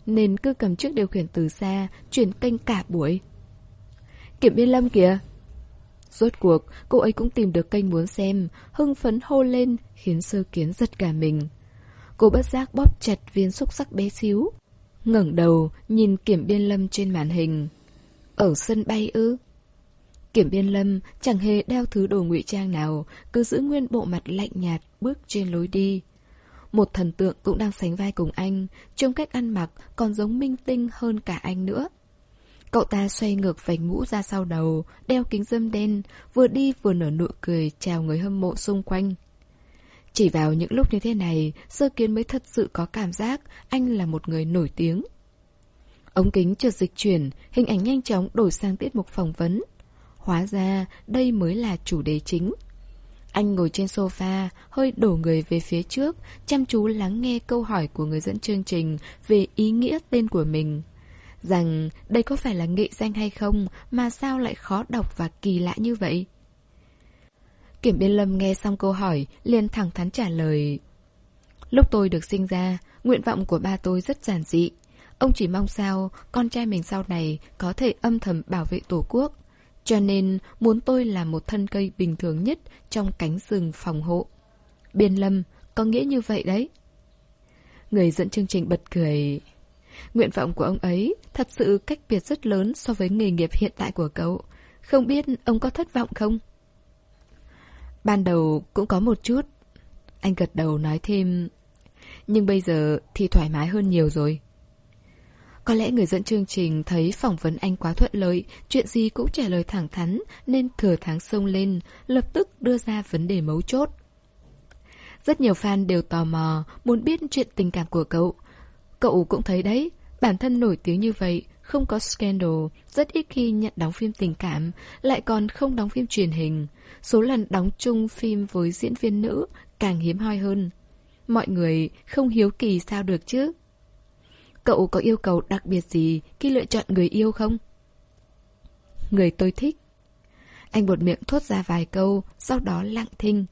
Nên cứ cầm chiếc điều khiển từ xa, chuyển kênh cả buổi. Kiểm biên lâm kìa! Rốt cuộc, cô ấy cũng tìm được kênh muốn xem, hưng phấn hô lên, khiến sơ kiến giật cả mình. Cô bất giác bóp chặt viên xúc sắc bé xíu. ngẩng đầu, nhìn kiểm biên lâm trên màn hình. Ở sân bay ư? Kiểm biên lâm chẳng hề đeo thứ đồ ngụy trang nào, cứ giữ nguyên bộ mặt lạnh nhạt bước trên lối đi. Một thần tượng cũng đang sánh vai cùng anh, trông cách ăn mặc còn giống minh tinh hơn cả anh nữa. Cậu ta xoay ngược vành mũ ra sau đầu, đeo kính dâm đen, vừa đi vừa nở nụ cười chào người hâm mộ xung quanh. Chỉ vào những lúc như thế này, sơ kiến mới thật sự có cảm giác anh là một người nổi tiếng. Ống kính trượt dịch chuyển, hình ảnh nhanh chóng đổi sang tiết mục phỏng vấn. Hóa ra, đây mới là chủ đề chính. Anh ngồi trên sofa, hơi đổ người về phía trước, chăm chú lắng nghe câu hỏi của người dẫn chương trình về ý nghĩa tên của mình. Rằng đây có phải là nghệ danh hay không mà sao lại khó đọc và kỳ lạ như vậy? Kiểm biên lâm nghe xong câu hỏi, liền thẳng thắn trả lời. Lúc tôi được sinh ra, nguyện vọng của ba tôi rất giản dị. Ông chỉ mong sao con trai mình sau này có thể âm thầm bảo vệ tổ quốc. Cho nên muốn tôi là một thân cây bình thường nhất trong cánh rừng phòng hộ. Biên lâm, có nghĩa như vậy đấy. Người dẫn chương trình bật cười. Nguyện vọng của ông ấy thật sự cách biệt rất lớn so với nghề nghiệp hiện tại của cậu. Không biết ông có thất vọng không? Ban đầu cũng có một chút. Anh gật đầu nói thêm. Nhưng bây giờ thì thoải mái hơn nhiều rồi. Có lẽ người dẫn chương trình thấy phỏng vấn anh quá thuận lợi, chuyện gì cũng trả lời thẳng thắn, nên thừa tháng sông lên, lập tức đưa ra vấn đề mấu chốt. Rất nhiều fan đều tò mò, muốn biết chuyện tình cảm của cậu. Cậu cũng thấy đấy, bản thân nổi tiếng như vậy, không có scandal, rất ít khi nhận đóng phim tình cảm, lại còn không đóng phim truyền hình. Số lần đóng chung phim với diễn viên nữ càng hiếm hoi hơn. Mọi người không hiếu kỳ sao được chứ? Cậu có yêu cầu đặc biệt gì khi lựa chọn người yêu không? Người tôi thích. Anh bột miệng thốt ra vài câu, sau đó lặng thinh.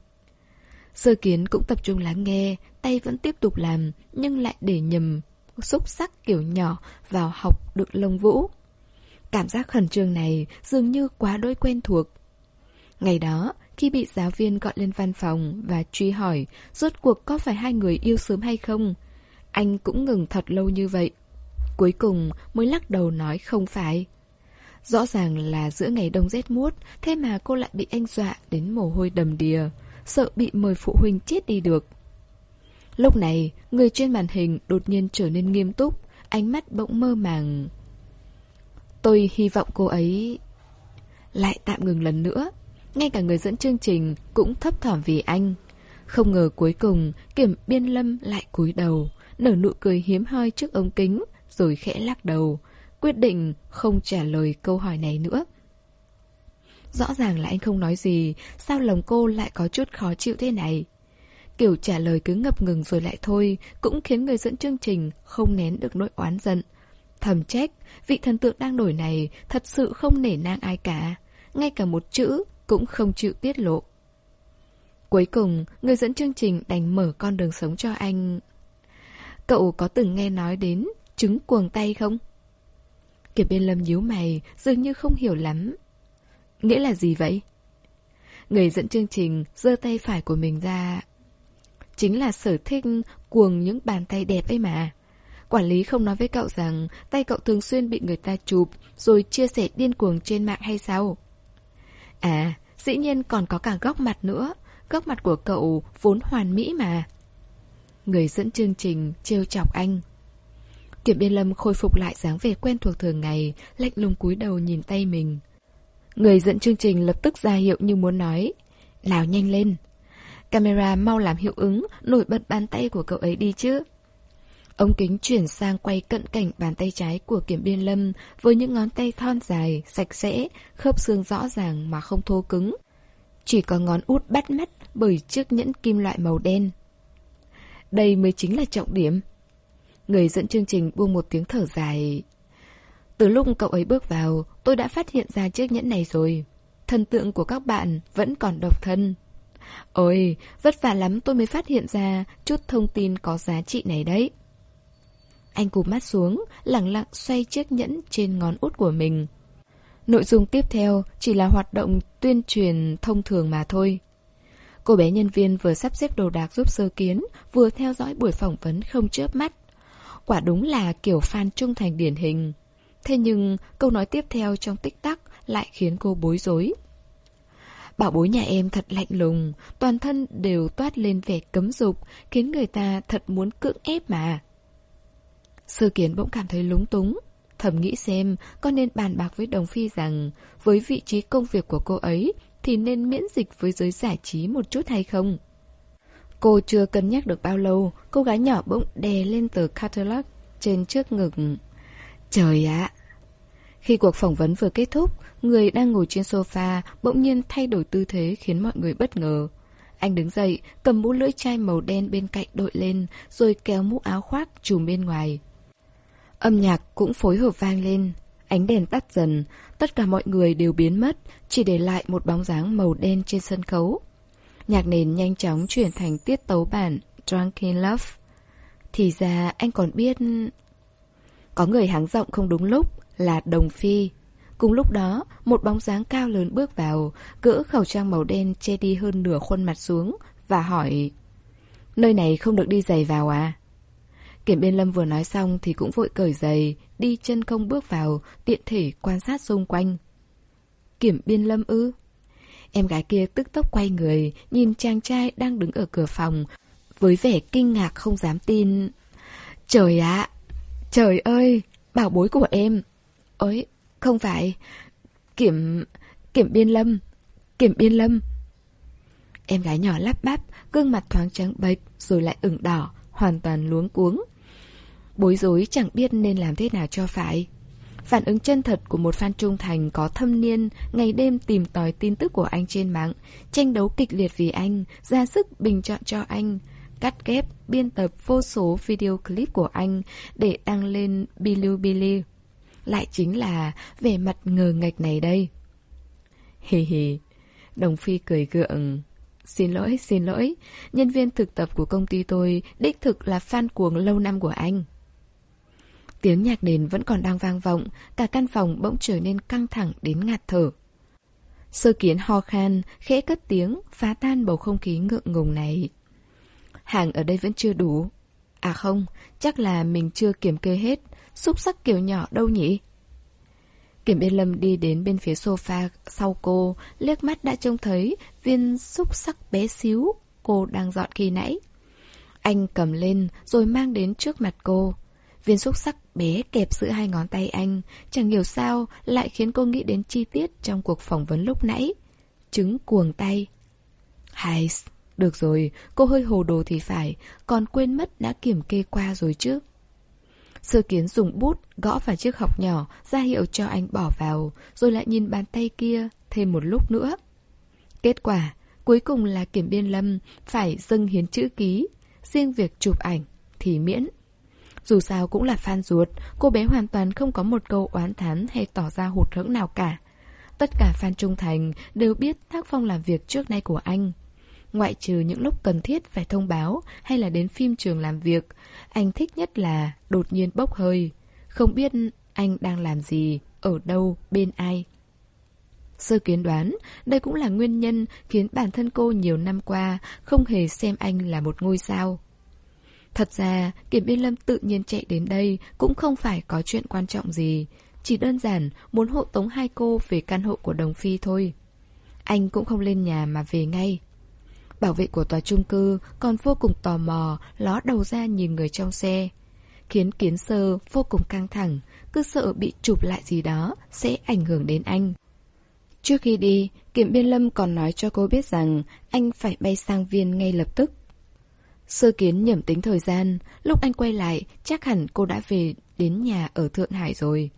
Sơ kiến cũng tập trung lắng nghe, tay vẫn tiếp tục làm, nhưng lại để nhầm xúc sắc kiểu nhỏ vào học đựng lông vũ. Cảm giác khẩn trương này dường như quá đôi quen thuộc. Ngày đó, khi bị giáo viên gọi lên văn phòng và truy hỏi rốt cuộc có phải hai người yêu sớm hay không, anh cũng ngừng thật lâu như vậy. Cuối cùng mới lắc đầu nói không phải. Rõ ràng là giữa ngày đông rét muốt, thế mà cô lại bị anh dọa đến mồ hôi đầm đìa, sợ bị mời phụ huynh chết đi được. Lúc này, người trên màn hình đột nhiên trở nên nghiêm túc, ánh mắt bỗng mơ màng. Tôi hy vọng cô ấy... Lại tạm ngừng lần nữa. Ngay cả người dẫn chương trình cũng thấp thỏm vì anh. Không ngờ cuối cùng, kiểm biên lâm lại cúi đầu nở nụ cười hiếm hoi trước ống kính, rồi khẽ lắc đầu, quyết định không trả lời câu hỏi này nữa. Rõ ràng là anh không nói gì, sao lòng cô lại có chút khó chịu thế này? Kiểu trả lời cứ ngập ngừng rồi lại thôi, cũng khiến người dẫn chương trình không nén được nỗi oán giận. Thầm trách, vị thần tượng đang đổi này thật sự không nể nang ai cả, ngay cả một chữ cũng không chịu tiết lộ. Cuối cùng, người dẫn chương trình đành mở con đường sống cho anh. Cậu có từng nghe nói đến trứng cuồng tay không? Kiệt bên lâm nhíu mày, dường như không hiểu lắm. Nghĩa là gì vậy? Người dẫn chương trình giơ tay phải của mình ra. Chính là sở thích cuồng những bàn tay đẹp ấy mà. Quản lý không nói với cậu rằng tay cậu thường xuyên bị người ta chụp rồi chia sẻ điên cuồng trên mạng hay sao? À, dĩ nhiên còn có cả góc mặt nữa. Góc mặt của cậu vốn hoàn mỹ mà. Người dẫn chương trình trêu chọc anh Kiểm biên lâm khôi phục lại dáng vẻ quen thuộc thường ngày Lạnh lùng cúi đầu nhìn tay mình Người dẫn chương trình lập tức ra hiệu như muốn nói Nào nhanh lên Camera mau làm hiệu ứng Nổi bật bàn tay của cậu ấy đi chứ Ống kính chuyển sang quay cận cảnh bàn tay trái của kiểm biên lâm với những ngón tay thon dài, sạch sẽ, khớp xương rõ ràng mà không thô cứng. Chỉ có ngón út bắt mắt bởi chiếc nhẫn kim loại màu đen. Đây mới chính là trọng điểm. Người dẫn chương trình buông một tiếng thở dài. Từ lúc cậu ấy bước vào, tôi đã phát hiện ra chiếc nhẫn này rồi. thần tượng của các bạn vẫn còn độc thân. Ôi, vất vả lắm tôi mới phát hiện ra chút thông tin có giá trị này đấy. Anh cụp mắt xuống, lặng lặng xoay chiếc nhẫn trên ngón út của mình. Nội dung tiếp theo chỉ là hoạt động tuyên truyền thông thường mà thôi. Cô bé nhân viên vừa sắp xếp đồ đạc giúp sơ kiến, vừa theo dõi buổi phỏng vấn không chớp mắt. Quả đúng là kiểu fan trung thành điển hình. Thế nhưng câu nói tiếp theo trong tích tắc lại khiến cô bối rối. Bảo bối nhà em thật lạnh lùng, toàn thân đều toát lên vẻ cấm dục, khiến người ta thật muốn cưỡng ép mà. Sơ kiến bỗng cảm thấy lúng túng, thầm nghĩ xem có nên bàn bạc với Đồng Phi rằng với vị trí công việc của cô ấy thì nên miễn dịch với giới giải trí một chút hay không. Cô chưa cân nhắc được bao lâu, cô gái nhỏ bỗng đè lên tờ catalog trên trước ngực. Trời ạ! Khi cuộc phỏng vấn vừa kết thúc, người đang ngồi trên sofa bỗng nhiên thay đổi tư thế khiến mọi người bất ngờ. Anh đứng dậy, cầm mũ lưỡi chai màu đen bên cạnh đội lên, rồi kéo mũ áo khoác trùm bên ngoài. Âm nhạc cũng phối hợp vang lên, ánh đèn tắt dần, tất cả mọi người đều biến mất, chỉ để lại một bóng dáng màu đen trên sân khấu. Nhạc nền nhanh chóng chuyển thành tiết tấu bản Drunken Love. Thì ra anh còn biết... Có người háng giọng không đúng lúc là Đồng Phi. Cùng lúc đó, một bóng dáng cao lớn bước vào, gỡ khẩu trang màu đen che đi hơn nửa khuôn mặt xuống và hỏi Nơi này không được đi giày vào à? Kiểm biên lâm vừa nói xong thì cũng vội cởi giày, đi chân không bước vào, tiện thể quan sát xung quanh. Kiểm biên lâm ư? Em gái kia tức tốc quay người, nhìn chàng trai đang đứng ở cửa phòng, với vẻ kinh ngạc không dám tin. Trời ạ! trời ơi! Bảo bối của em! Ôi, không phải. Kiểm... Kiểm biên lâm. Kiểm biên lâm. Em gái nhỏ lắp bắp, gương mặt thoáng trắng bệch rồi lại ửng đỏ, hoàn toàn luống cuống. Bối rối chẳng biết nên làm thế nào cho phải. Phản ứng chân thật của một fan trung thành có thâm niên, ngày đêm tìm tòi tin tức của anh trên mạng, tranh đấu kịch liệt vì anh, ra sức bình chọn cho anh, cắt ghép, biên tập vô số video clip của anh để đăng lên Bilibili lại chính là vẻ mặt ngờ ngạch này đây. Hì hì, Đồng Phi cười gượng. Xin lỗi, xin lỗi, nhân viên thực tập của công ty tôi đích thực là fan cuồng lâu năm của anh. Tiếng nhạc nền vẫn còn đang vang vọng, cả căn phòng bỗng trở nên căng thẳng đến ngạt thở. Sơ kiến ho khan, khẽ cất tiếng, phá tan bầu không khí ngượng ngùng này. Hàng ở đây vẫn chưa đủ. À không, chắc là mình chưa kiểm kê hết, xúc sắc kiểu nhỏ đâu nhỉ? Kiểm biên lâm đi đến bên phía sofa sau cô, liếc mắt đã trông thấy viên xúc sắc bé xíu cô đang dọn khi nãy. Anh cầm lên rồi mang đến trước mặt cô. Viên xúc sắc bé kẹp giữa hai ngón tay anh, chẳng hiểu sao lại khiến cô nghĩ đến chi tiết trong cuộc phỏng vấn lúc nãy. Trứng cuồng tay. Hai, được rồi, cô hơi hồ đồ thì phải, còn quên mất đã kiểm kê qua rồi chứ. Sơ kiến dùng bút gõ vào chiếc hộp nhỏ ra hiệu cho anh bỏ vào, rồi lại nhìn bàn tay kia thêm một lúc nữa. Kết quả, cuối cùng là kiểm biên lâm phải dâng hiến chữ ký, riêng việc chụp ảnh thì miễn. Dù sao cũng là fan ruột, cô bé hoàn toàn không có một câu oán thán hay tỏ ra hụt hẫng nào cả. Tất cả fan trung thành đều biết tác phong làm việc trước nay của anh. Ngoại trừ những lúc cần thiết phải thông báo hay là đến phim trường làm việc, anh thích nhất là đột nhiên bốc hơi. Không biết anh đang làm gì, ở đâu, bên ai. Sơ kiến đoán, đây cũng là nguyên nhân khiến bản thân cô nhiều năm qua không hề xem anh là một ngôi sao. Thật ra, Kiểm Yên Lâm tự nhiên chạy đến đây cũng không phải có chuyện quan trọng gì. Chỉ đơn giản muốn hộ tống hai cô về căn hộ của Đồng Phi thôi. Anh cũng không lên nhà mà về ngay. Bảo vệ của tòa trung cư còn vô cùng tò mò, ló đầu ra nhìn người trong xe. Khiến kiến sơ vô cùng căng thẳng, cứ sợ bị chụp lại gì đó sẽ ảnh hưởng đến anh. Trước khi đi, Kiểm Biên Lâm còn nói cho cô biết rằng anh phải bay sang viên ngay lập tức. Sơ kiến nhẩm tính thời gian, lúc anh quay lại, chắc hẳn cô đã về đến nhà ở Thượng Hải rồi.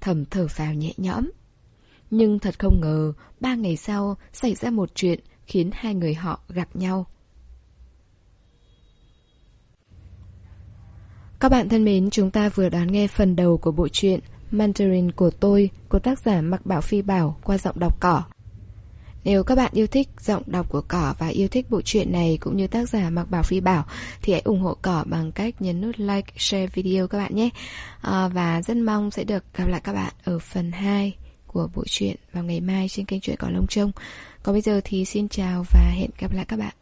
Thầm thở phào nhẹ nhõm. Nhưng thật không ngờ, ba ngày sau xảy ra một chuyện khiến hai người họ gặp nhau. Các bạn thân mến, chúng ta vừa đón nghe phần đầu của bộ truyện Mandarin của tôi của tác giả Mạc Bảo Phi Bảo qua giọng đọc cỏ. Nếu các bạn yêu thích giọng đọc của Cỏ và yêu thích bộ truyện này cũng như tác giả Mạc Bảo Phi Bảo thì hãy ủng hộ Cỏ bằng cách nhấn nút like, share video các bạn nhé. À, và rất mong sẽ được gặp lại các bạn ở phần 2 của bộ truyện vào ngày mai trên kênh truyện Cỏ Lông Trông. Còn bây giờ thì xin chào và hẹn gặp lại các bạn.